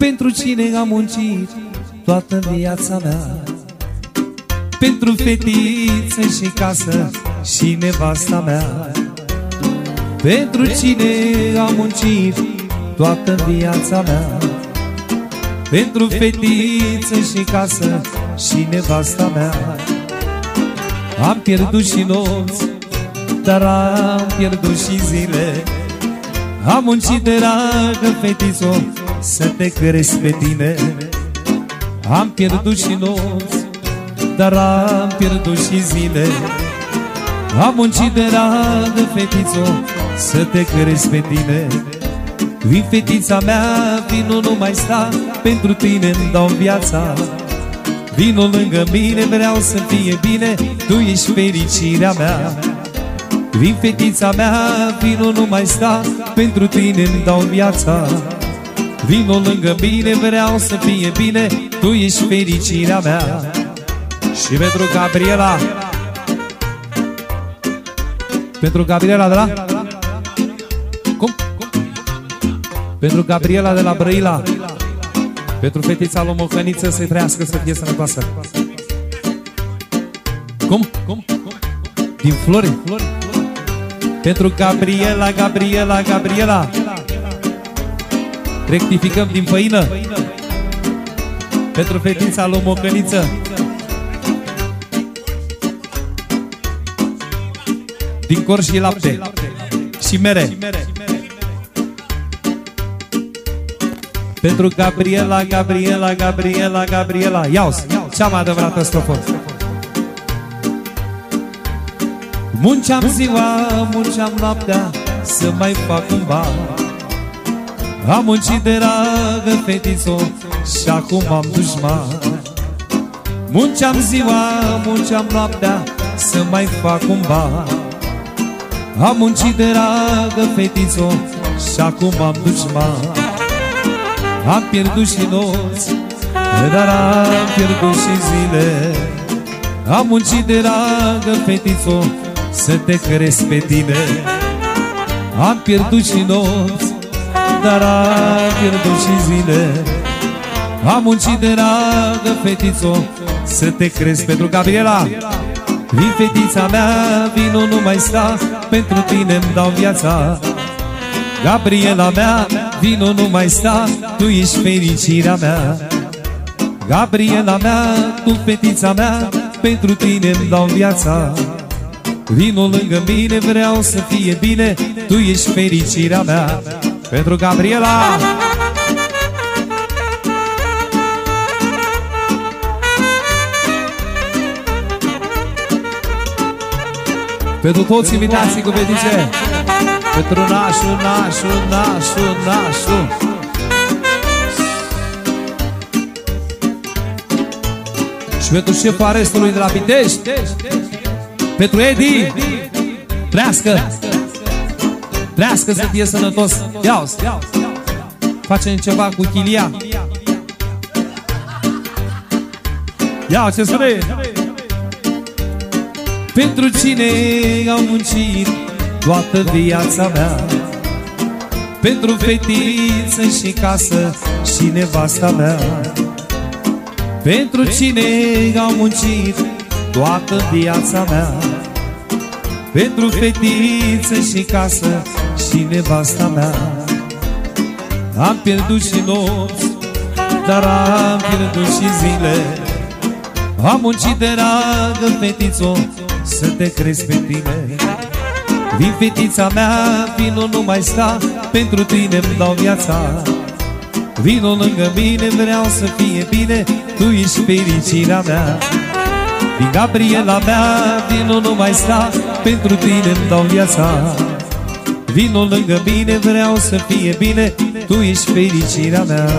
Pentru cine am muncit toată viața mea? Pentru fetiță și casă și nevasta mea. Pentru cine am muncit toată viața mea? Pentru fetiță și casă și nevasta mea. Am pierdut și nopți, dar am pierdut și zile. Am muncit dragă fetițo să te crezi pe tine. Am pierdut și nopți, dar am pierdut și zile. Am muncit dragă fetițo să te crezi pe tine. Vin fetița mea, vino nu mai sta Pentru tine îmi dau viața. Vino lângă mine, vreau să fie bine Tu ești fericirea mea. Vin fetița mea, vino nu mai sta Pentru tine îmi dau viața Vino lângă mine, vreau să fie bine Tu ești fericirea mea Și pentru Gabriela Pentru Gabriela de la Cum? Pentru Gabriela de la Brăila Pentru fetița lui Mocăniță Să-i trăiască să fie sănătoasă Cum? Cum? Din flori? Pentru Gabriela, Gabriela, Gabriela Rectificăm din făină. Pentru fetița lui Mocăniță. Din cor și lapte. Și mere. Pentru Gabriela, Gabriela, Gabriela, Gabriela. Iau-ți, cea mai adevărată strofă. Munceam ziua, munceam noaptea Să mai fac un bar Am muncit de dragă fetițo Și acum am dușman. Munceam ziua, munceam noaptea Să mai fac un bar Am muncit de dragă fetițo Și acum am dușman. Am pierdut și nopți Dar am pierdut și zile. Am muncit de dragă fetițo să te crezi pe tine. Am pierdut și nopți, dar am pierdut și zile. Am muncit de dragă fetițo să te crezi pentru Gabriela. Vin fetița mea, vino nu mai sta Pentru tine îmi dau viața. Gabriela mea, vino nu mai sta Tu ești fericirea mea. Gabriela mea, tu fetița mea Pentru tine îmi dau viața. Vino lângă mine, vreau să fie bine Tu ești fericirea mea Pentru Gabriela. Pentru toți invitații cu vedice Pentru nașul, nașul, nașul, nașul. Și pentru șeful arestului de la Pitești. Pentru Edi. Trească Trească să fie sănătos. Ia Facem ceva cu chilia. Ia ce spune Pentru cine am muncit Toată viața mea? Pentru fetiță și casă Și nevasta mea? Pentru cine am muncit toată viața mea? Pentru fetiță și casă și nevasta mea. Am pierdut și nopți, dar am pierdut și zile. Am muncit de ragă, fetițo, să te crezi pe tine. Vin fetița mea, vino nu mai sta, pentru tine îmi dau viața. Vino lângă mine, vreau să fie bine, tu ești fericirea mea. Din Gabriela mea, vino nu mai sta Pentru tine îmi dau viața Vino lângă mine, vreau să fie bine. Tu ești fericirea mea